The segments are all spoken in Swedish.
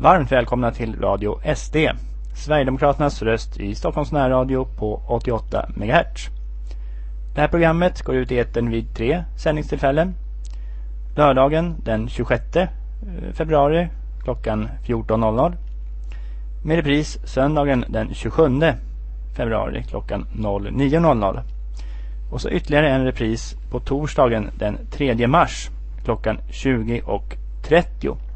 varmt välkomna till Radio SD, Sverigedemokraternas röst i Stockholms närradio på 88 MHz. Det här programmet går ut i eten vid tre sändningstillfällen. Lördagen den 26 eh, februari klockan 14.00. Med repris söndagen den 27 februari klockan 09.00. Och så ytterligare en repris på torsdagen den 3 mars klockan 20.30.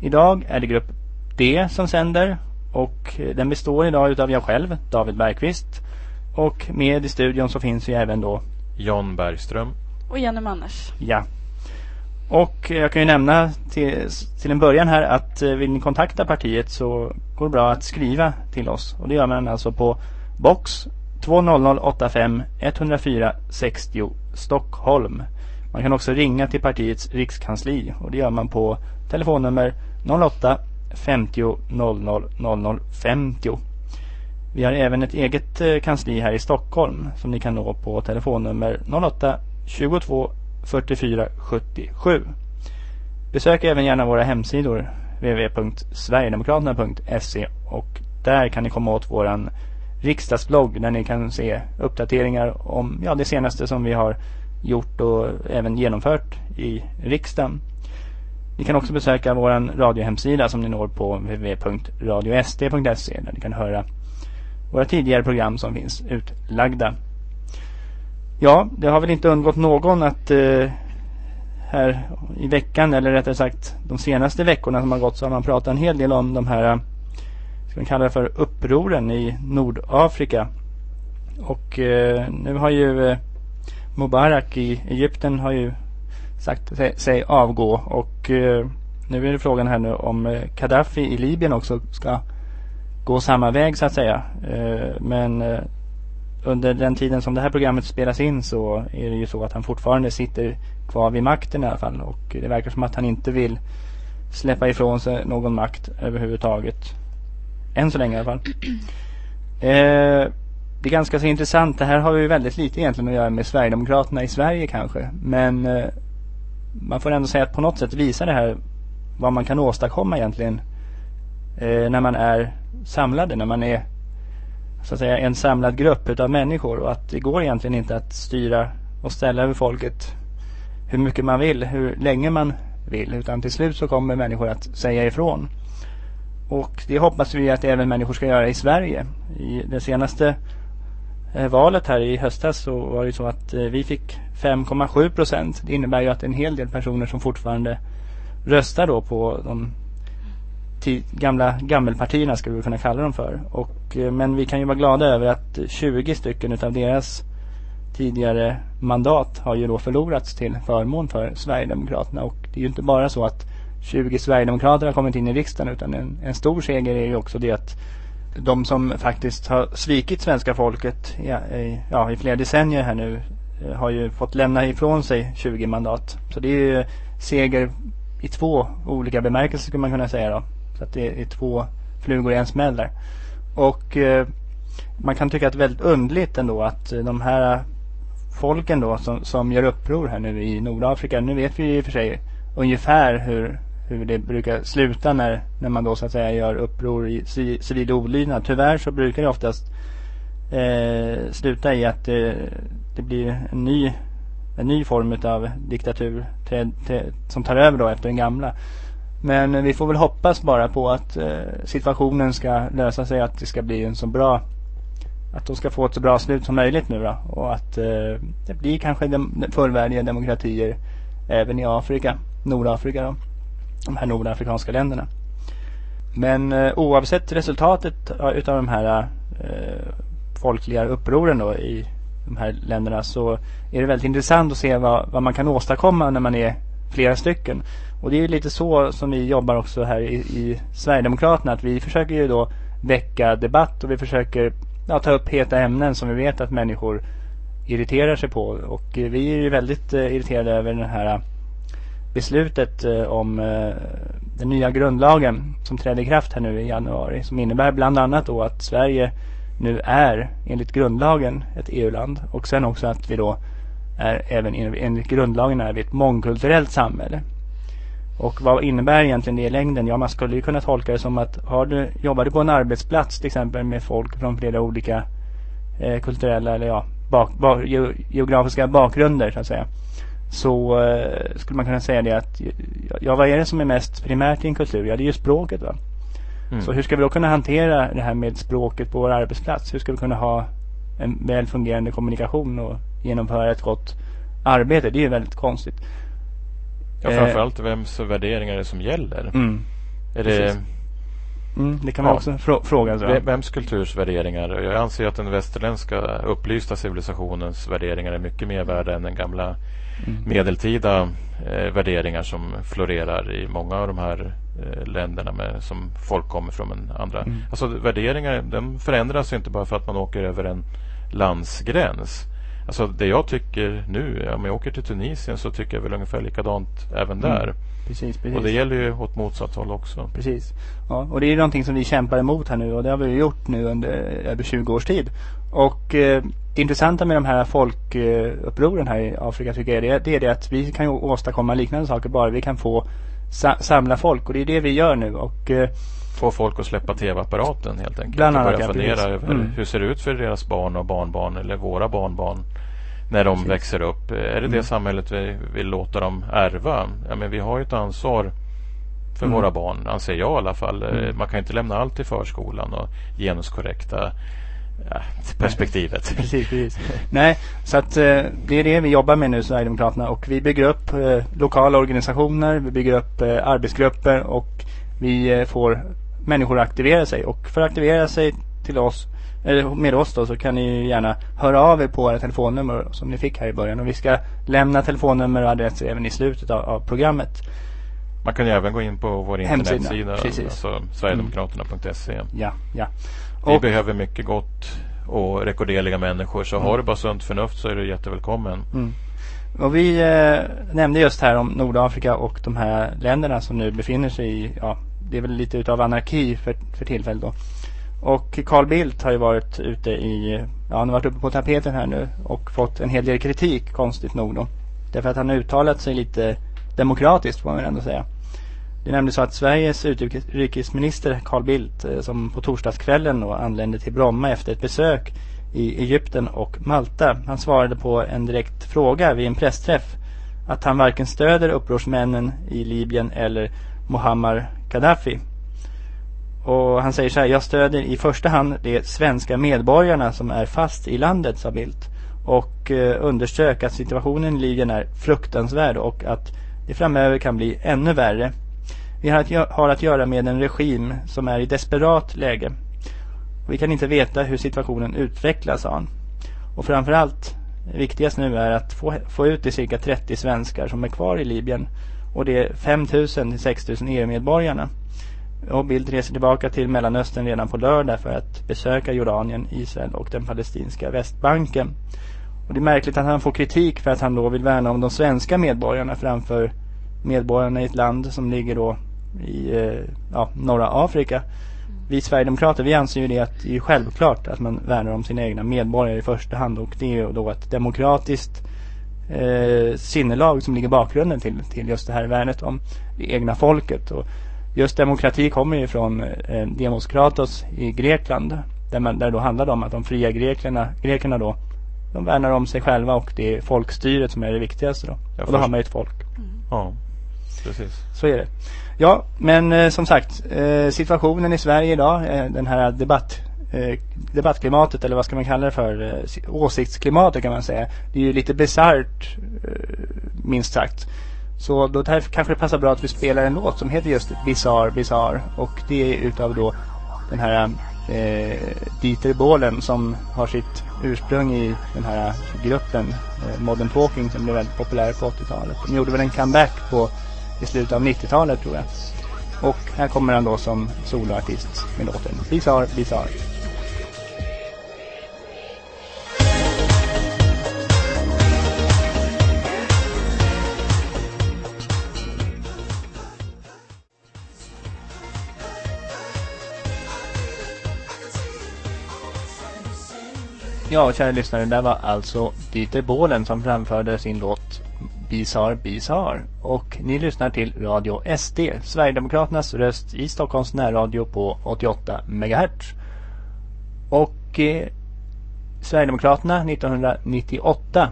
Idag är det grupp D som sänder och den består idag utav jag själv, David Bergqvist. Och med i studion så finns ju även då John Bergström. Och Jenny Manners. Ja. Och jag kan ju nämna till, till en början här att eh, vill ni kontakta partiet så går det bra att skriva till oss. Och det gör man alltså på box 20085 104 60 Stockholm. Man kan också ringa till partiets rikskansli och det gör man på telefonnummer 08 50 00 00 50. Vi har även ett eget eh, kansli här i Stockholm som ni kan nå på telefonnummer 08 22 44 77. Besök även gärna våra hemsidor www.sverigedemokraterna.se och där kan ni komma åt våran riksdagsblogg där ni kan se uppdateringar om ja, det senaste som vi har gjort och även genomfört i riksdagen. Ni kan också besöka vår radiohemsida som ni når på www.radiosd.se där ni kan höra våra tidigare program som finns utlagda. Ja, det har väl inte undgått någon att eh, här i veckan eller rättare sagt de senaste veckorna som har gått så har man pratat en hel del om de här ska man kalla det för upproren i Nordafrika. Och eh, nu har ju eh, Mubarak i Egypten har ju sagt sig, avgå och eh, nu är det frågan här nu om eh, Gaddafi i Libyen också ska gå samma väg så att säga. Eh, men under den tiden som det här programmet spelas in så är det ju så att han fortfarande sitter kvar vid makten i alla fall och det verkar som att han inte vill släppa ifrån sig någon makt överhuvudtaget. Än så länge i alla fall. Eh, det är ganska så intressant. Det här har ju väldigt lite egentligen att göra med Sverigedemokraterna i Sverige kanske. Men eh, man får ändå säga att på något sätt visar det här vad man kan åstadkomma egentligen eh, när man är samlade, när man är så att säga en samlad grupp utav människor och att det går egentligen inte att styra och ställa över folket hur mycket man vill, hur länge man vill utan till slut så kommer människor att säga ifrån. Och det hoppas vi att även människor ska göra i Sverige. I det senaste eh, valet här i höstas så var det så att eh, vi fick 5,7 procent. Det innebär ju att en hel del personer som fortfarande röstar då på de gamla gammelpartierna skulle vi kunna kalla dem för. Och, eh, men vi kan ju vara glada över att 20 stycken utav deras tidigare mandat har ju då förlorats till förmån för Sverigedemokraterna. Och det är ju inte bara så att 20 Sverigedemokrater har kommit in i riksdagen utan en, en stor seger är ju också det att de som faktiskt har svikit svenska folket ja, i, ja, i flera decennier här nu Eh, har ju fått lämna ifrån sig 20 mandat. Så det är ju seger i två olika bemärkelser skulle man kunna säga då. Så att det är två flugor i en smäll där. Och eh, man kan tycka att det är väldigt undligt ändå att eh, de här folken då som, som gör uppror här nu i Nordafrika. Nu vet vi ju i och för sig ungefär hur, hur det brukar sluta när, när man då så att säga gör uppror i civil olydnad. Tyvärr så brukar det oftast eh, sluta i att eh, det blir en ny, en ny form av diktatur till, till, som tar över då efter den gamla. Men eh, vi får väl hoppas bara på att eh, situationen ska lösa sig att det ska bli en så bra att de ska få ett så bra slut som möjligt nu då. Och att eh, det blir kanske dem, fullvärdiga demokratier även i Afrika, Nordafrika då. De här nordafrikanska länderna. Men eh, oavsett resultatet utav de här eh, folkliga upproren då i de här länderna så är det väldigt intressant att se vad, vad man kan åstadkomma när man är flera stycken. Och det är ju lite så som vi jobbar också här i, i Sverigedemokraterna. Att vi försöker ju då väcka debatt och vi försöker ja, ta upp heta ämnen som vi vet att människor irriterar sig på. Och eh, vi är ju väldigt eh, irriterade över det här eh, beslutet eh, om eh, den nya grundlagen som trädde i kraft här nu i januari. Som innebär bland annat då att Sverige nu är enligt grundlagen ett EU-land. Och sen också att vi då är även enligt grundlagen är vi ett mångkulturellt samhälle. Och vad innebär egentligen det i längden? Ja, man skulle ju kunna tolka det som att har du, jobbar du på en arbetsplats till exempel med folk från flera olika eh, kulturella eller ja, bak, bak, geografiska bakgrunder så att säga. Så eh, skulle man kunna säga det att ja, vad är det som är mest primärt i en kultur? Ja, det är ju språket va. Mm. Så hur ska vi då kunna hantera det här med språket på vår arbetsplats? Hur ska vi kunna ha en väl fungerande kommunikation och genomföra ett gott arbete? Det är ju väldigt konstigt. Ja, framförallt eh, vems värderingar är det som gäller? Mm, är det, mm, det kan man ja, också frå fråga. Så. Vems kulturs värderingar? Jag anser att den västerländska upplysta civilisationens värderingar är mycket mer värda än den gamla mm. medeltida eh, värderingar som florerar i många av de här eh, länderna med, som folk kommer från en andra. Mm. Alltså värderingar de förändras inte bara för att man åker över en landsgräns. Alltså det jag tycker nu, om jag åker till Tunisien så tycker jag väl ungefär likadant även mm. där. Precis, precis. Och det gäller ju åt motsatt håll också. Precis. Ja, och det är någonting som vi kämpar emot här nu och det har vi gjort nu under över 20 års tid. Och eh, det intressanta med de här folkupproren här i Afrika tycker jag det, det är det att vi kan åstadkomma liknande saker bara vi kan få sa samla folk och det är det vi gör nu. Och, eh, få folk att släppa tv-apparaten helt enkelt. Bland annat, och börja fundera ja, över mm. hur ser det ut för deras barn och barnbarn eller våra barnbarn när de precis. växer upp. Är det mm. det samhället vi vill låta dem ärva? Ja, men vi har ju ett ansvar för mm. våra barn, anser jag i alla fall. Mm. Man kan inte lämna allt till förskolan och genuskorrekta ja, perspektivet. precis, precis. Nej, så att eh, det är det vi jobbar med nu, Sverigedemokraterna. Och vi bygger upp eh, lokala organisationer, vi bygger upp eh, arbetsgrupper och vi eh, får människor att aktivera sig. Och för att aktivera sig till oss, eller med oss då, så kan ni gärna höra av er på våra telefonnummer som ni fick här i början. Och vi ska lämna telefonnummer och adresser även i slutet av, av programmet. Man kan ju även gå in på vår internetsida, alltså sverigedemokraterna.se. Mm. Ja, ja. Och, vi behöver mycket gott och rekorderliga människor. Så mm. har du bara sunt förnuft så är du jättevälkommen. Mm. Och vi eh, nämnde just här om Nordafrika och de här länderna som nu befinner sig i, ja, det är väl lite utav anarki för, för tillfället då. Och Carl Bildt har ju varit ute i, ja han har varit uppe på tapeten här nu och fått en hel del kritik konstigt nog då. Därför att han har uttalat sig lite demokratiskt får man väl ändå säga. Det är nämligen så att Sveriges utrikesminister Carl Bildt eh, som på torsdagskvällen då anlände till Bromma efter ett besök i Egypten och Malta. Han svarade på en direkt fråga vid en pressträff att han varken stöder upprorsmännen i Libyen eller Muammar Gaddafi. Och han säger så här, jag stöder i första hand de svenska medborgarna som är fast i landet, sa Bildt. Och eh, underströk att situationen i Libyen är fruktansvärd och att det framöver kan bli ännu värre. Vi har att, har att göra med en regim som är i desperat läge. Vi kan inte veta hur situationen utvecklas, sa han. Och framförallt, viktigast nu är att få, få ut de cirka 30 svenskar som är kvar i Libyen och de 5 000 till 6 000 EU-medborgarna. Och Bildt reser tillbaka till Mellanöstern redan på lördag för att besöka Jordanien, Israel och den palestinska Västbanken. Och det är märkligt att han får kritik för att han då vill värna om de svenska medborgarna framför medborgarna i ett land som ligger då i eh, ja, norra Afrika vi Sverigedemokrater vi anser ju det att det är självklart att man värnar om sina egna medborgare i första hand och det är ju då ett demokratiskt eh, sinnelag som ligger bakgrunden till, till just det här värnet om det egna folket och just demokrati kommer ju från eh, Demos Kratos i Grekland där, man, där då handlar om att de fria grekerna, grekerna då de värnar om sig själva och det är folkstyret som är det viktigaste då. och då har man ju ett folk. Mm. Ja, precis. Så är det. Ja, men eh, som sagt, eh, situationen i Sverige idag, eh, den här debatt, eh, debattklimatet eller vad ska man kalla det för, eh, åsiktsklimatet kan man säga. Det är ju lite bisarrt, eh, minst sagt. Så då kanske det passar bra att vi spelar en låt som heter just Bizarre Bizarre. Och det är utav då den här eh, Dieter Bohlen som har sitt ursprung i den här gruppen eh, Modern Talking som blev väldigt populär på 80-talet. De gjorde väl en comeback på i slutet av 90-talet tror jag. Och här kommer han då som soloartist med låten Bizarre Bizarre. Ja, kära lyssnare, det var alltså Dieter Bohlen som framförde sin låt Bizarre Bizarre och ni lyssnar till Radio SD, Sverigedemokraternas röst i Stockholms närradio på 88 MHz. Och eh, Sverigedemokraterna 1998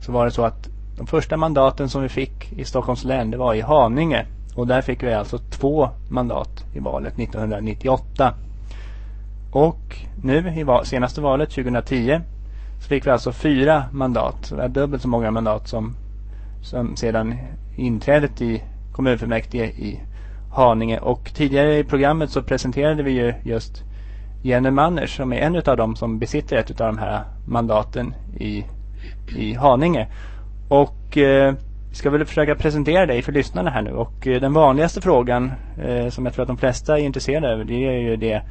så var det så att de första mandaten som vi fick i Stockholms län det var i Haninge och där fick vi alltså två mandat i valet 1998. Och nu i senaste valet 2010 så fick vi alltså fyra mandat. Det är dubbelt så många mandat som, som sedan inträdet i kommunfullmäktige i Haninge. Och tidigare i programmet så presenterade vi ju just Jenny Manners som är en av dem som besitter ett av de här mandaten i, i Haninge. Och eh, vi ska väl försöka presentera dig för lyssnarna här nu. Och eh, den vanligaste frågan eh, som jag tror att de flesta är intresserade av det är ju det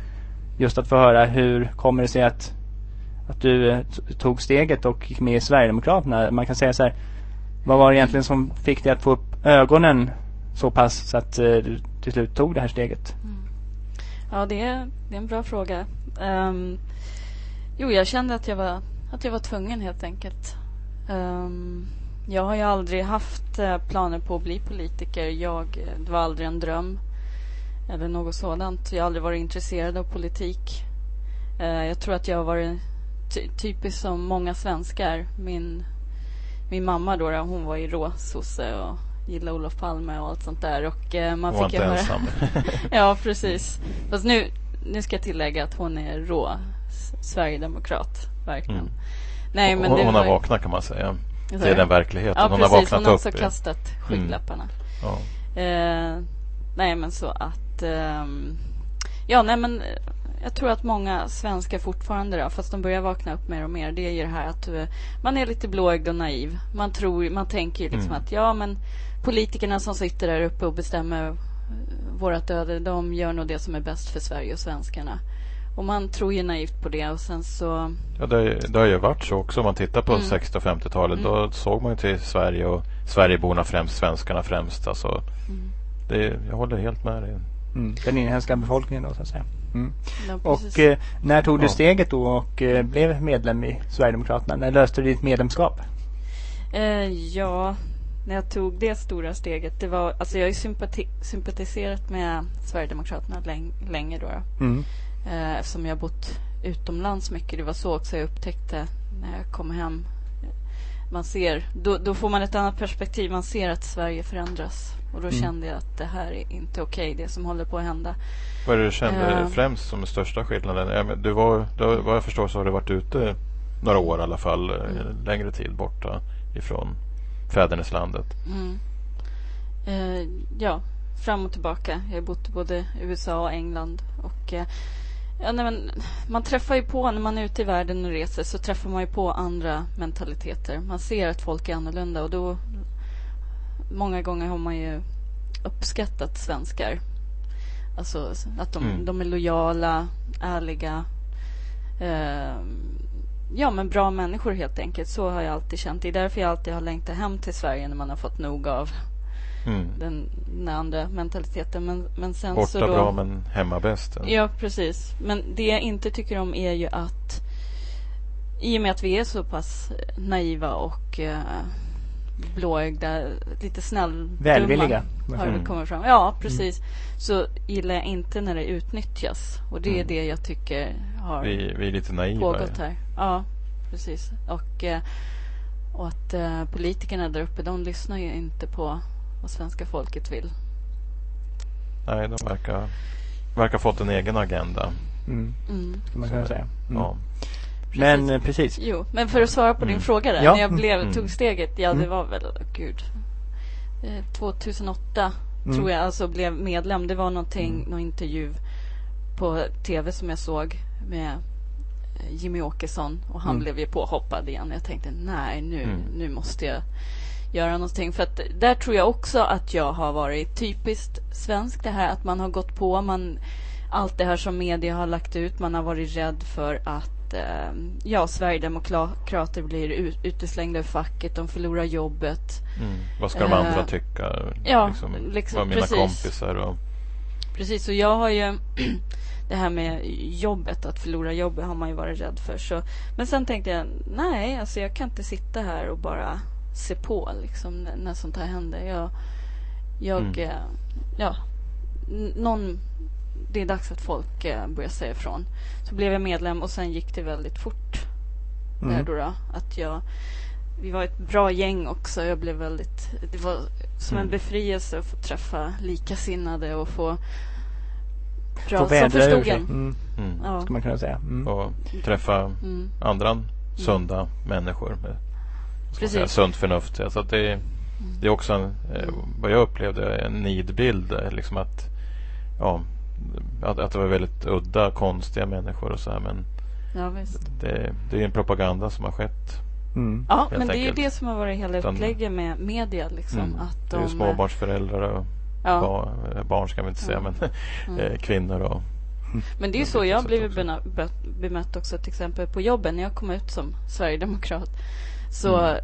just att få höra hur kommer det sig att att du eh, tog steget och gick med i Sverigedemokraterna. Man kan säga så här, vad var det egentligen som fick dig att få upp ögonen så pass så att eh, du till slut tog det här steget? Mm. Ja, det är, det är en bra fråga. Um, jo, jag kände att jag var, att jag var tvungen helt enkelt. Um, jag har ju aldrig haft eh, planer på att bli politiker. Jag, det var aldrig en dröm eller något sådant. Jag har aldrig varit intresserad av politik. Uh, jag tror att jag har varit ty typiskt som många svenskar. Min, min mamma då, hon var ju råsosse och gillade Olof Palme och allt sånt där. Och eh, man hon fick var inte ensam. ja, precis. Fast nu, nu ska jag tillägga att hon är rå Sverigedemokrat, verkligen. Mm. Nej, men hon, hon har vaknat kan man säga. Det är den verkligheten. Ja, hon precis, har vaknat hon har också upp. kastat skygglapparna. Mm. Ja. Eh, nej, men så att... Eh, ja, nej men jag tror att många svenskar fortfarande, då, fast de börjar vakna upp mer och mer, det är ju det här att uh, man är lite blåögd och naiv. Man tror, man tänker liksom mm. att ja, men politikerna som sitter där uppe och bestämmer uh, vårat öde, de gör nog det som är bäst för Sverige och svenskarna. Och man tror ju naivt på det och sen så... Ja, det, det har ju varit så också. Om man tittar på mm. 60 och 50-talet, mm. då såg man ju till Sverige och Sverigeborna främst, svenskarna främst. Alltså, mm. Det, jag håller helt med dig. Mm. Den inhemska befolkningen då så att säga. Mm. Ja, och eh, när tog du steget då och eh, blev medlem i Sverigedemokraterna? När löste du ditt medlemskap? Eh, ja, när jag tog det stora steget. Det var, alltså jag har ju sympati sympatiserat med Sverigedemokraterna läng länge då. då. Mm. Eh, eftersom jag bott utomlands mycket. Det var så också jag upptäckte när jag kom hem. Man ser, då, då får man ett annat perspektiv. Man ser att Sverige förändras. Och då mm. kände jag att det här är inte okej, okay, det som håller på att hända. Vad är det du kände uh, främst som största skillnaden? Du var, du, vad jag förstår så har du varit ute några år i alla fall, eh, mm. längre tid borta ifrån fäderneslandet. Mm. Uh, ja, fram och tillbaka. Jag har bott i både USA och England. Och, uh, ja, nej, men, man träffar ju på, när man är ute i världen och reser, så träffar man ju på andra mentaliteter. Man ser att folk är annorlunda och då många gånger har man ju uppskattat svenskar. Alltså att de, mm. de är lojala, ärliga. Eh, ja, men bra människor helt enkelt. Så har jag alltid känt. Det är därför jag alltid har längtat hem till Sverige när man har fått nog av mm. den, den andra mentaliteten. Men, men sen Borta så då, bra men hemma bäst. Ja, precis. Men det jag inte tycker om är ju att i och med att vi är så pass naiva och eh, blåögda, lite snäll Välvilliga. Har mm. kommit fram. Ja, precis. Mm. Så gillar jag inte när det utnyttjas. Och det är mm. det jag tycker har vi, vi är lite naiva, pågått här. Ja, precis. Och, eh, och att uh, politikerna där uppe, de lyssnar ju inte på vad svenska folket vill. Nej, de verkar, verkar fått en egen agenda. Mm. Mm. man kunna säga. Mm. Ja. Men eh, precis. Jo, men för att svara på mm. din fråga där. Ja. När jag blev, mm. tog steget. Ja, det mm. var väl, gud. 2008 eh, mm. tror jag alltså blev medlem. Det var någonting, mm. någon intervju på tv som jag såg med eh, Jimmy Åkesson. Och han mm. blev ju påhoppad igen. Jag tänkte, nej nu, mm. nu måste jag göra någonting. För att där tror jag också att jag har varit typiskt svensk. Det här att man har gått på. Man, allt det här som media har lagt ut. Man har varit rädd för att eh, ja, Sverigedemokrater blir utestängda ur facket, de förlorar jobbet. Mm. Vad ska de eh, andra tycka? Ja, liksom, liksom, vad mina precis. kompisar och... Precis, och jag har ju det här med jobbet, att förlora jobbet har man ju varit rädd för. Så, men sen tänkte jag, nej, alltså jag kan inte sitta här och bara se på liksom när, sånt här händer. Jag, jag Mm. eh, ja, någon, det är dags att folk eh, börjar säga ifrån. Så blev jag medlem och sen gick det väldigt fort där Mm. då, då att jag vi var ett bra gäng också. Jag blev väldigt, det var som en Mm. befrielse att få träffa likasinnade och få bra, Få som vädra ur förstod sig. en. Mm, Mm. Ja. skulle man kunna säga. Mm. Och träffa Mm. andra sunda människor med ska Precis. säga, sunt förnuft. Så att det, det är också en, eh, vad jag upplevde en nidbild. eh, Liksom att, ja, att, att det var väldigt udda, konstiga människor och så här. Men Ja, visst. det, det är en propaganda som har skett. Mm. Ja, men det är ju enkelt. det som har varit hela upplägget med media. Liksom, Mm. att Det är de, ju småbarnsföräldrar och ja, barn, barn ska vi inte säga, Ja. men Mm. eh, kvinnor och Men det är så vilket jag har blivit bemött också till exempel på jobben när jag kom ut som sverigedemokrat. Så Mm.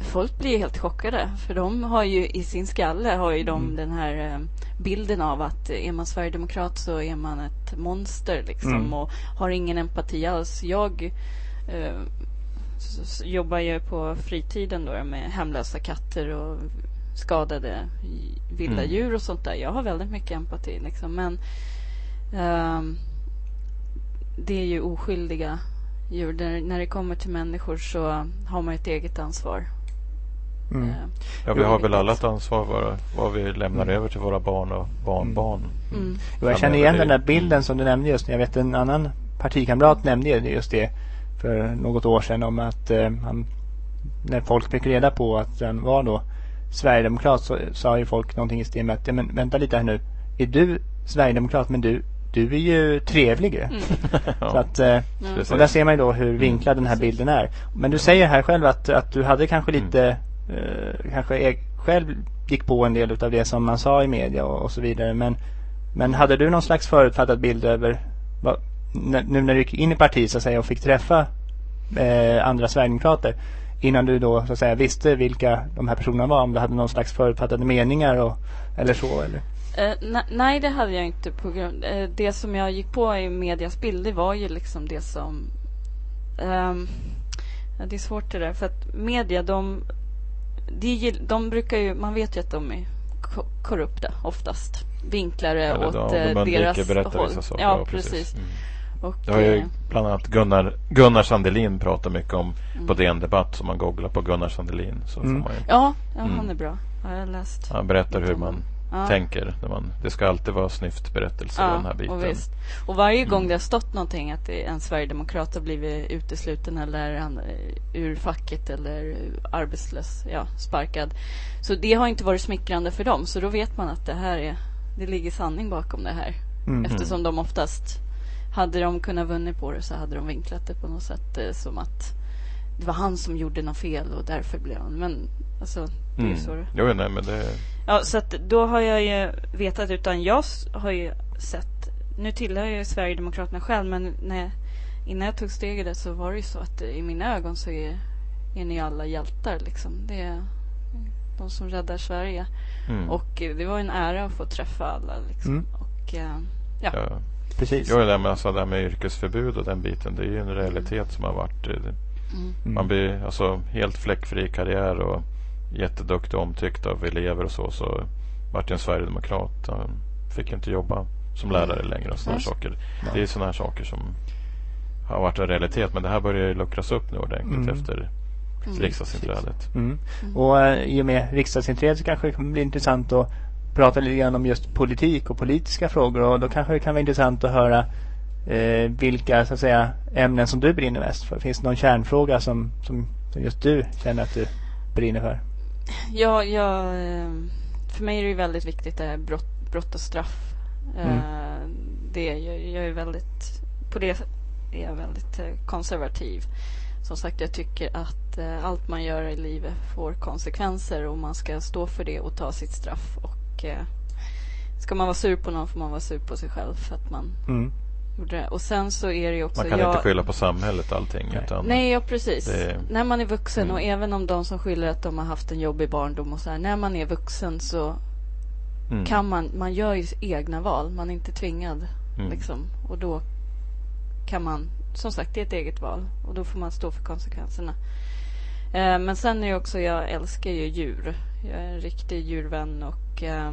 folk blir helt chockade för de har ju i sin skalle har ju de Mm. den här eh, bilden av att är man sverigedemokrat så är man ett monster liksom Mm. och har ingen empati alls. Jag eh, jobbar ju på fritiden då med hemlösa katter och skadade vilda Mm. djur och sånt där. Jag har väldigt mycket empati liksom men ehm, det är ju oskyldiga djur. När, när det kommer till människor så har man ett eget ansvar. Mm. Eh, Ja, vi har väl alla ett ansvar vad, vad vi lämnar Mm. över till våra barn och barnbarn. mm. Jo, jag känner igen den där bilden mm. som du nämnde just. Jag vet en annan partikamrat nämnde just det för något år sedan om att eh, han, när folk fick reda på att han var då Sverigedemokrat så sa ju folk någonting i stil med att, ja, men vänta lite här nu. Är du Sverigedemokrat men du, du är ju trevlig ju. Mm. Så att, eh, Ja. precis. och där ser man ju då hur Mm. vinklad den här bilden är. Men du säger här själv att, att du hade kanske Mm. lite, eh, kanske själv gick på en del utav det som man sa i media och, och så vidare. Men, men hade du någon slags förutfattad bild över, vad, nu när du gick in i partiet så att säga och fick träffa eh, andra Sverigedemokrater innan du då så att säga visste vilka de här personerna var? Om du hade någon slags förutfattade meningar och, eller så eller? Eh, ne- nej, det hade jag inte på grund... Eh, det som jag gick på i medias bild, det var ju liksom det som... ja, det är svårt det där, för att media, de... De, de brukar ju... Man vet ju att de är ko- korrupta oftast. Vinklare Eller åt de, eh, de undviker deras berätta håll. vissa saker. Ja, precis. Mm. Och, Det har ju eh, bland annat Gunnar, Gunnar Sandelin pratat mycket om Mm. på DN Debatt. Som man googlar på Gunnar Sandelin så Mm. eh, får man ju, ja, ja Mm. han är bra. Ja, jag har läst. han berättar hur man Ja. tänker. När man, det ska alltid vara snyftberättelser och den här biten. Och, visst. och varje gång Mm. det har stått någonting att en sverigedemokrat har blivit utesluten eller han, ur facket eller arbetslös, ja, sparkad. Så det har inte varit smickrande för dem. Så då vet man att det här är, det ligger sanning bakom det här. Mm. Eftersom de oftast, hade de kunnat vunnit på det så hade de vinklat det på något sätt eh, som att det var han som gjorde något fel och därför blev han. Men alltså, det är Mm. så det Jo, nej, men det, Ja, så att då har jag ju vetat, utan jag har ju sett, nu tillhör jag ju Sverigedemokraterna själv, men när, innan jag tog steget där så var det ju så att i mina ögon så är, är ni alla hjältar liksom. Det är de som räddar Sverige. mm. Och det var en ära att få träffa alla liksom. Mm. Och eh, ja. ja. Precis. Jo, det där med, alltså, det där med yrkesförbud och den biten. Det är ju en realitet som har varit. Mm. Mm. Man blir alltså helt fläckfri karriär och jätteduktig och omtyckt av elever och så. Så vart jag en sverigedemokrat. Han fick inte jobba som lärare längre och sådana Nej. saker. Det är sådana här saker som har varit en realitet. Men det här börjar ju luckras upp nu ordentligt Mm. efter Mm. riksdagsinträdet. Mm. Mm. Och eh, i och med riksdagsinträdet så kanske det kommer bli intressant att prata lite grann om just politik och politiska frågor och då kanske det kan vara intressant att höra eh, vilka så att säga ämnen som du brinner mest för. Finns det någon kärnfråga som, som, som just du känner att du brinner för? Ja, jag, eh, för mig är det väldigt viktigt det här brott, brott och straff. Mm. Eh, Det, jag, jag är väldigt, på det är jag väldigt eh, konservativ. Som sagt, jag tycker att allt man gör i livet får konsekvenser och man ska stå för det och ta sitt straff. Och ska man vara sur på någon får man vara sur på sig själv för att man Mm. Och sen så är det ju också... Man kan jag, inte skylla på samhället allting. Nej. Utan Nej, ja precis. Det- När man är vuxen Mm. och även om de som skyller att de har haft en jobbig barndom och så här. När man är vuxen så mm, kan man, man gör ju egna val. Man är inte tvingad mm. liksom. Och då kan man, som sagt det är ett eget val. Och då får man stå för konsekvenserna. Eh, men sen är det också, jag älskar ju djur. Jag är en riktig djurvän och eh,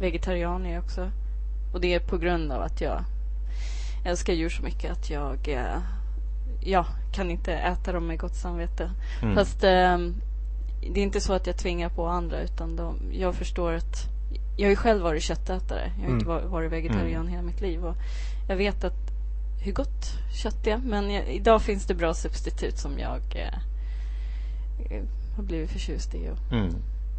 vegetarian är jag också. Och det är på grund av att jag älskar djur så mycket att jag eh, ja, kan inte äta dem med gott samvete. Mm. Fast eh, det är inte så att jag tvingar på andra utan de, jag förstår att jag har ju själv varit köttätare. Jag har inte Mm. va- varit vegetarian hela mitt liv. Och jag vet att hur gott kött är. Men jag, idag finns det bra substitut som jag eh, eh, har blivit förtjust i. Och Mm.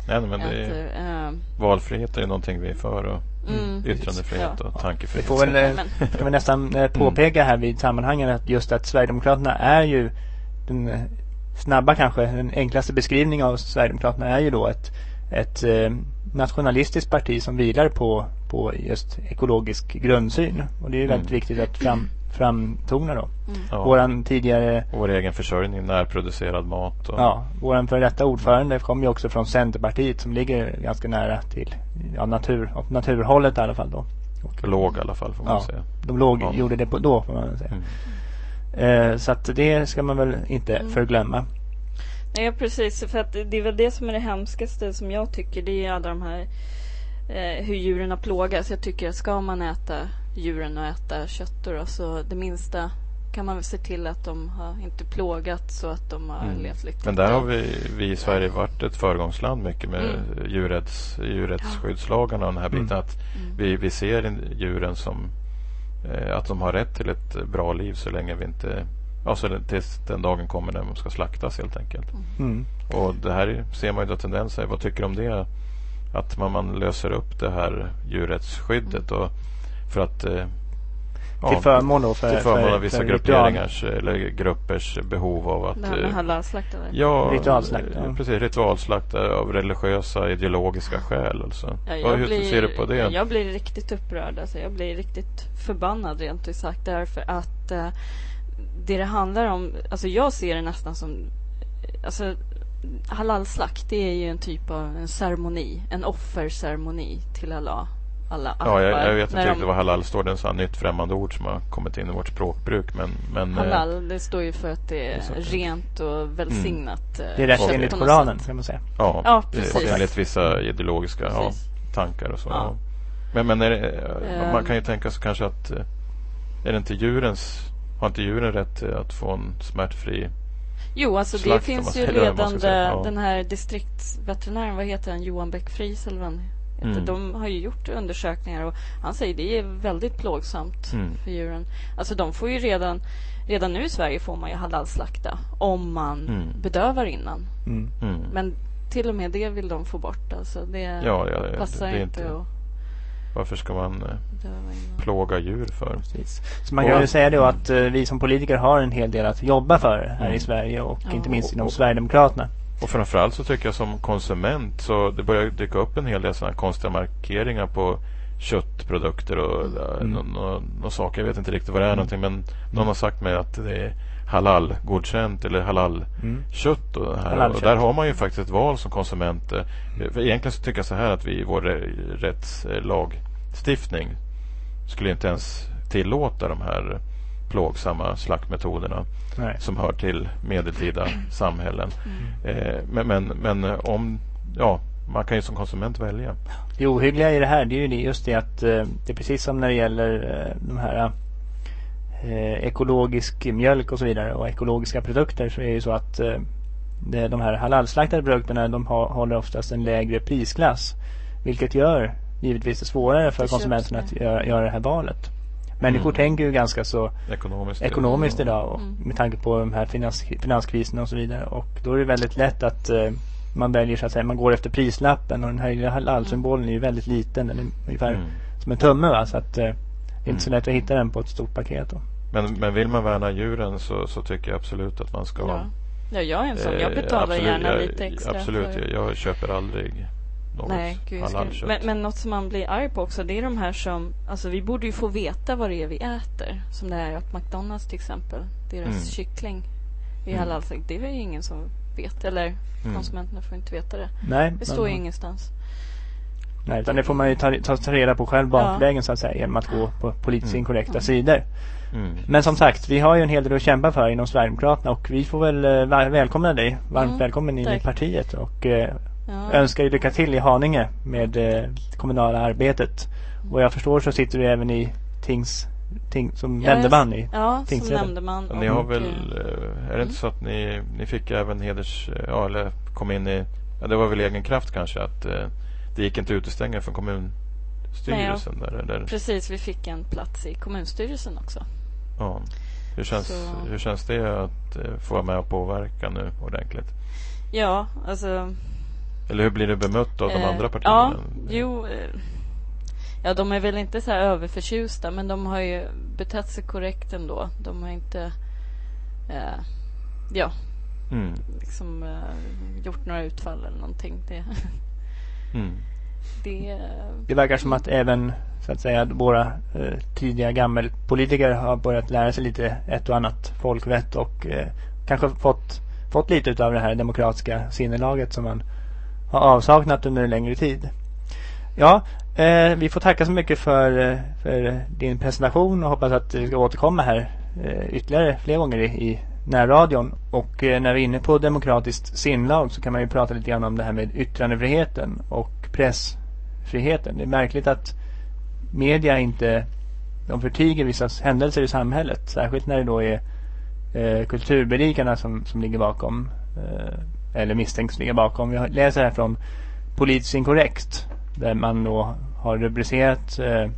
Nej, men det är. Eh, valfrihet är ju någonting vi är för. Och mm, yttrandefrihet Ja. och Vi tankefrihet. får väl eh, ska vi nästan eh, påpeka här vid sammanhangen att just att Sverigedemokraterna är ju den eh, snabba kanske, den enklaste beskrivningen av Sverigedemokraterna är ju då ett, ett eh, nationalistiskt parti som vilar på, på just ekologisk grundsyn. Och det är ju väldigt Mm. viktigt att fram, framtona då. Ja. Våran tidigare Vår egen försörjning, närproducerad mat. Och, Ja, våran före detta ordförande kom ju också från Centerpartiet som ligger ganska nära till ja, natur, naturhållet i alla fall då. Och, Låg i alla fall får man Ja. säga. de låg, Ja. gjorde det på, då får man säga. Mm. Eh, så att det ska man väl inte Mm. förglömma. Nej, precis. För att det är väl det som är det hemskaste som jag tycker. Det är alla de här eh, hur djuren plågas. Jag tycker att ska man äta djuren och äta kött då, så det minsta kan man väl se till att de har inte plågats så att de har Mm. levt lyckligt. Men där har vi, vi i Sverige varit ett föregångsland mycket med Mm. djurrätts, djurrättsskyddslagarna och den här biten. Mm. Att Mm. vi, vi ser djuren som eh, att de har rätt till ett bra liv så länge vi inte Alltså tills den dagen kommer när de ska slaktas helt enkelt. Mm. Och det här ser man ju då tendenser. Vad tycker du om det? Att man, man löser upp det här djurrättsskyddet och för att eh, ja, Till förmån då för, till förmån för, av vissa för grupperingars eller gruppers behov av att Det här med eh, halalslakt? Ja, Ritualslakt, eh, ja. precis. Ritualslakt eh, av religiösa, ideologiska skäl. Alltså. Ja, Vad- jag, hur blir, ser du på det? ja, jag blir riktigt upprörd. Alltså, jag blir riktigt förbannad rent ut sagt. Därför att eh, det det handlar om, alltså jag ser det nästan som, alltså halalslakt det är ju en typ av en ceremoni, en offerceremoni till Allah. Alla Ja, jag, appar. jag vet inte de- riktigt vad halal står. Det är en sån här nytt främmande ord som har kommit in i vårt språkbruk. Men, men eh, Halal, det står ju för att det är rent och välsignat. eh, Det är rätt enligt Koranen kan man säga. ja, Ja, precis. enligt vissa ideologiska ja, tankar och så. Ja. Ja. Men, men är det, eh, man kan ju tänka sig kanske att är det inte djurens har inte djuren rätt att få en smärtfri Jo, alltså det slakt, finns ju redan det- ja. den här distriktsveterinären, vad heter han, Johan Bäck-Friis eller vad han heter. Mm. De har ju gjort undersökningar och han säger det är väldigt plågsamt Mm. för djuren. Alltså de får ju redan, redan nu i Sverige får man ju halalslakta om man Mm. bedövar innan. Mm. Mm. Men till och med det vill de få bort. Alltså det Ja, ja, det- passar det är inte inte- att Varför ska man eh, plåga djur för? Precis. Så man kan ju säga då att eh, vi som politiker har en hel del att jobba för här Mm. i Sverige och Ja. inte minst inom Och- Sverigedemokraterna. Och framförallt så tycker jag som konsument så det börjar dyka upp en hel del sådana konstiga markeringar på köttprodukter och Mm. mm. några saker. Jag vet inte riktigt vad det är någonting men någon har sagt mig att det är halal-godkänt eller halal-kött. Mm. Och, det här. Halalkött. och där har man ju faktiskt ett val som konsument. eh, För egentligen så tycker jag så här att vi i vår rättslagstiftning skulle inte ens tillåta de här plågsamma slaktmetoderna Nej. som hör till medeltida samhällen. Mm. Eh, men, men, men eh, om, ja, man kan ju som konsument välja. Det ohyggliga i det här det är ju det- just det att eh, det är precis som när det gäller eh, de här eh, ekologisk mjölk och så vidare och ekologiska produkter så är det ju så att eh, det, de här halalslaktade produkterna de har, håller oftast en lägre prisklass. Vilket gör givetvis det svårare för Det konsumenterna att göra, göra det här valet. Människor Mm. tänker ju ganska så Ekonomiskt. ekonomiskt idag och Mm. med tanke på de här finans, finanskrisen och så vidare. Och då är det väldigt lätt att eh, man väljer så att säga, man går efter prislappen och den här lilla halalsymbolen är ju väldigt liten. Den är ungefär Mm. som en tumme va. Så att eh, det är inte så Mm. lätt att hitta den på ett stort paket då. Men, men vill man värna djuren så, så tycker jag absolut att man ska Ja. ja, jag är en sån. Jag eh, betalar absolut, gärna jag, lite extra. Absolut, för- jag, jag köper aldrig något Nej, gud, halalkött. men, men något som man blir arg på också, det är de här som, alltså vi borde ju få veta vad det är vi äter. Som det är att McDonalds till exempel, deras Mm. kyckling är Mm. halalslakt. Det är väl ingen som vet, eller Mm. konsumenterna får inte veta det. Nej. Det står ju ingenstans. Nej, utan det får man ju ta, ta, ta reda på själv bakvägen ja. så att säga genom att gå på politiskt mm. inkorrekta mm. sidor. Mm. Men som sagt, vi har ju en hel del att kämpa för inom Sverigedemokraterna och vi får väl äh, välkomna dig. Varmt mm. välkommen in i partiet och äh, ja. önskar dig lycka till i Haninge med äh, det kommunala arbetet. Och jag förstår så sitter du även i tings ting, som ja, nämndeman i Ja, som nämndeman. Ni har väl, är det inte så att ni, ni fick även heders, ja eller kom in i, ja det var väl egen kraft kanske att det gick inte att utestänga från kommunstyrelsen? Nej, ja. där, där. Precis, vi fick en plats i kommunstyrelsen också. Ja. Hur känns, hur känns det att eh, få vara med och påverka nu ordentligt? Ja, alltså... Eller hur blir du bemött av de eh, andra partierna? Ja, jo... Eh, ja, de är väl inte så här överförtjusta men de har ju betett sig korrekt ändå. De har inte... Eh, ja. Mm. Liksom eh, gjort några utfall eller någonting. Det, mm. det, det verkar som att även så att säga våra eh, tidiga gammelpolitiker har börjat lära sig lite ett och annat folkvett och eh, kanske fått, fått lite av det här demokratiska sinnelaget som man har avsaknat under en längre tid. Ja, eh, vi får tacka så mycket för, eh, för din presentation och hoppas att du ska återkomma här eh, ytterligare fler gånger i, i närradion. Och eh, när vi är inne på demokratiskt sinnlag så kan man ju prata lite grann om det här med yttrandefriheten och pressfriheten. Det är märkligt att media inte de förtiger vissa händelser i samhället. Särskilt när det då är eh, kulturberikarna som, som ligger bakom eh, eller misstänks ligga bakom. Vi läser här från Politiskt inkorrekt där man då har rubricerat eh,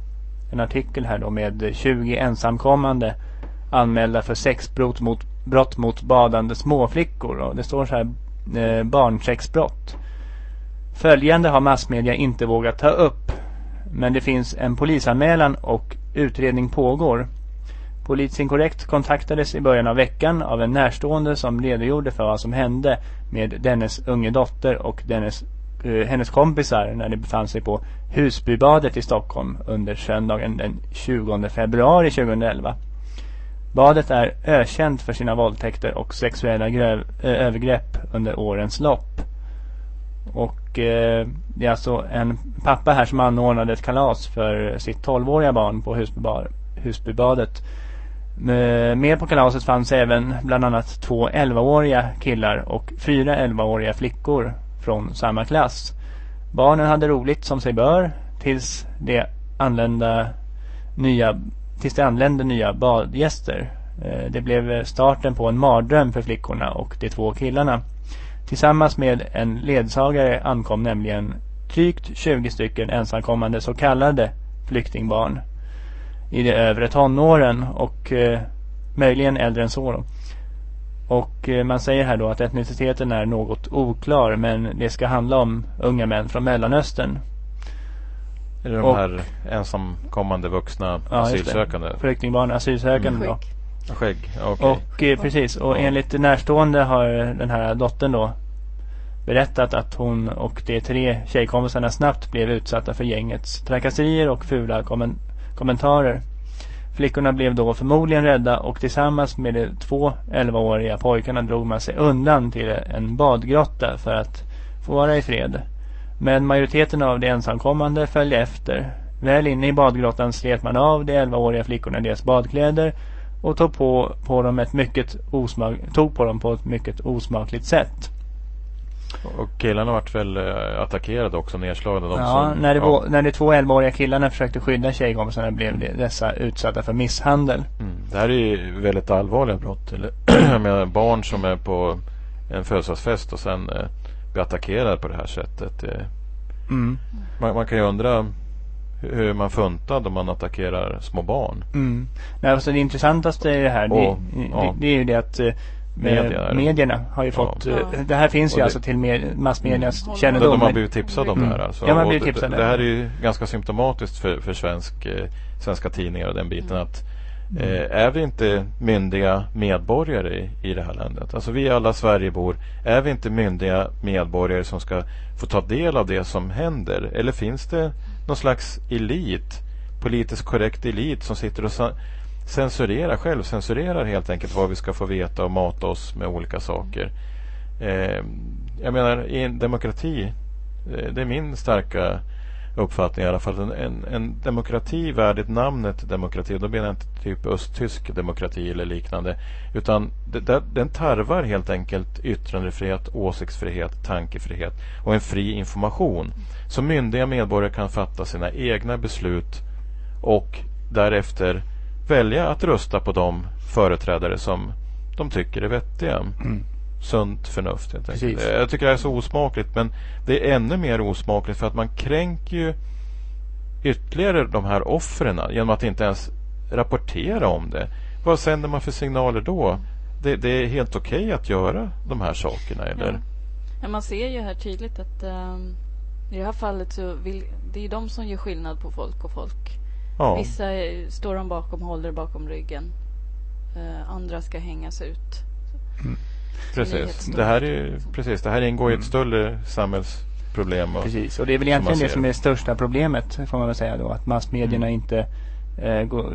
en artikel här då med 20 ensamkommande anmälda för sexbrott mot, brott mot badande småflickor. Och det står så här eh, barnsexbrott. Följande har massmedia inte vågat ta upp men det finns en polisanmälan och utredning pågår. Polisinkorrekt kontaktades i början av veckan av en närstående som redogjorde för vad som hände med dennes unge dotter och dennes, eh, hennes kompisar när de befann sig på Husbybadet i Stockholm under söndagen den 20 februari 2011. Badet är ökänt för sina våldtäkter och sexuella gröv, äh, övergrepp under årens lopp. Och eh, det är alltså en pappa här som anordnade ett kalas för sitt 12-åriga barn på Husbybar, Husbybadet. Eh, med på kalaset fanns även bland annat två 11-åriga killar och fyra 11-åriga flickor från samma klass. Barnen hade roligt som sig bör tills det anlända nya, tills det anlände nya badgäster. Eh, det blev starten på en mardröm för flickorna och de två killarna. Tillsammans med en ledsagare ankom nämligen drygt 20 stycken ensamkommande så kallade flyktingbarn i de övre tonåren och eh, möjligen äldre än så då. Och eh, man säger här då att etniciteten är något oklar men det ska handla om unga män från Mellanöstern. Är det de och, här ensamkommande vuxna ja, asylsökande? Flyktingbarn, asylsökande mm. då. Skägg, okay. Och eh, precis, och ja. enligt närstående har den här dottern då berättat att hon och de tre tjejkompisarna snabbt blev utsatta för gängets trakasserier och fula kommen kommentarer. Flickorna blev då förmodligen rädda och tillsammans med de två 11-åriga pojkarna drog man sig undan till en badgrotta för att få vara i fred. Men majoriteten av de ensamkommande följde efter. Väl inne i badgrottan slet man av de 11-åriga flickorna deras badkläder och tog på, på dem ett mycket osmak, tog på dem på ett mycket osmakligt sätt. Och killarna vart väl eh, attackerade också, nedslagna. De ja, som, när, det ja. när de två 11-åriga killarna försökte skydda tjejkompisarna blev de, dessa utsatta för misshandel. Mm. Det här är ju väldigt allvarliga brott. Eller, med barn som är på en födelsedagsfest och sen eh, blir attackerade på det här sättet. Eh, mm. man, man, kan ju undra hur man funtad om man attackerar små barn. Mm. Nej, alltså det intressantaste i det här och, det, ja. det, det, är ju det att Media, medierna har ju fått, ja. Eh, det här finns ju det, alltså till med, massmedias mm. kännedom. De har blivit tipsade om mm. det här alltså. Ja, man blivit tipsade. Det, det, här är ju ganska symptomatiskt för, för svensk, eh, svenska tidningar och den biten mm. att eh, är vi inte myndiga medborgare i, i det här landet? Alltså vi alla Sverigebor, är vi inte myndiga medborgare som ska få ta del av det som händer? Eller finns det någon slags elit, politiskt korrekt elit som sitter och censurerar, självcensurerar helt enkelt vad vi ska få veta och mata oss med olika saker. Eh, jag menar, i en demokrati, eh, det är min starka uppfattning i alla fall. En, en, en demokrati värdigt namnet demokrati, då menar jag inte typ östtysk demokrati eller liknande. Utan det, det, den tarvar helt enkelt yttrandefrihet, åsiktsfrihet, tankefrihet och en fri information. Så myndiga medborgare kan fatta sina egna beslut och därefter välja att rösta på de företrädare som de tycker är vettiga. Mm. Sunt förnuft helt enkelt. Jag tycker det är så osmakligt men det är ännu mer osmakligt för att man kränker ju ytterligare de här offren genom att inte ens rapportera om det. Vad sänder man för signaler då? Det, det är helt okej okay att göra de här sakerna eller? Ja. ja. man ser ju här tydligt att um, i det här fallet så vill det är de som gör skillnad på folk och folk. Ja. Vissa står de bakom, håller bakom ryggen. Uh, andra ska hängas ut. Mm. Precis. Det, det, här är, precis. Det här ingår i ett mm. större samhällsproblem. Och, precis. Och det är väl egentligen det som är det största problemet får man väl säga då. Att massmedierna mm. inte eh, går,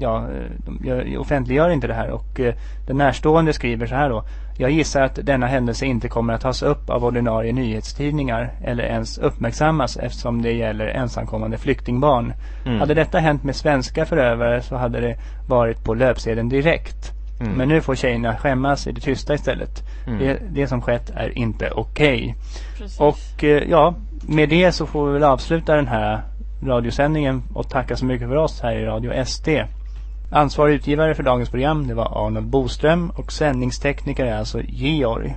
ja, de gör, offentliggör inte det här. Och eh, den närstående skriver så här då. Jag gissar att denna händelse inte kommer att tas upp av ordinarie nyhetstidningar eller ens uppmärksammas eftersom det gäller ensamkommande flyktingbarn. Mm. Hade detta hänt med svenska förövare så hade det varit på löpsedeln direkt. Mm. Men nu får tjejerna skämmas i det tysta istället. Mm. Det, det, som skett är inte okej. Okay. Och eh, ja, med det så får vi väl avsluta den här radiosändningen och tacka så mycket för oss här i Radio SD. Ansvarig utgivare för dagens program det var Arnold Boström och sändningstekniker är alltså Georg.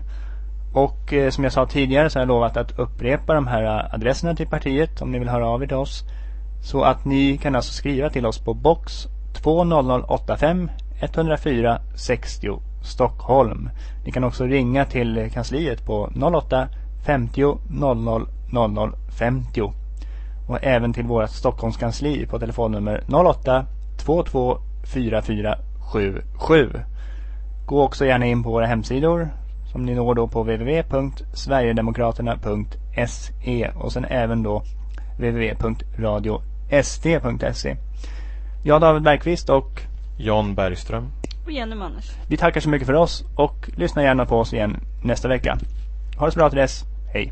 Och eh, som jag sa tidigare så har jag lovat att upprepa de här eh, adresserna till partiet om ni vill höra av er till oss. Så att ni kan alltså skriva till oss på box 20085 104 60 Stockholm. Ni kan också ringa till kansliet på 08 50 00 00 50 och även till vårt Stockholmskansli på telefonnummer 08 22 44 77. Gå också gärna in på våra hemsidor som ni når då på www.sverigedemokraterna.se och sen även då www.radiosd.se. Jag David Bergqvist och Jan Bergström. Och Jenny Manners. Vi tackar så mycket för oss och lyssna gärna på oss igen nästa vecka. Ha det så bra till dess. Hej.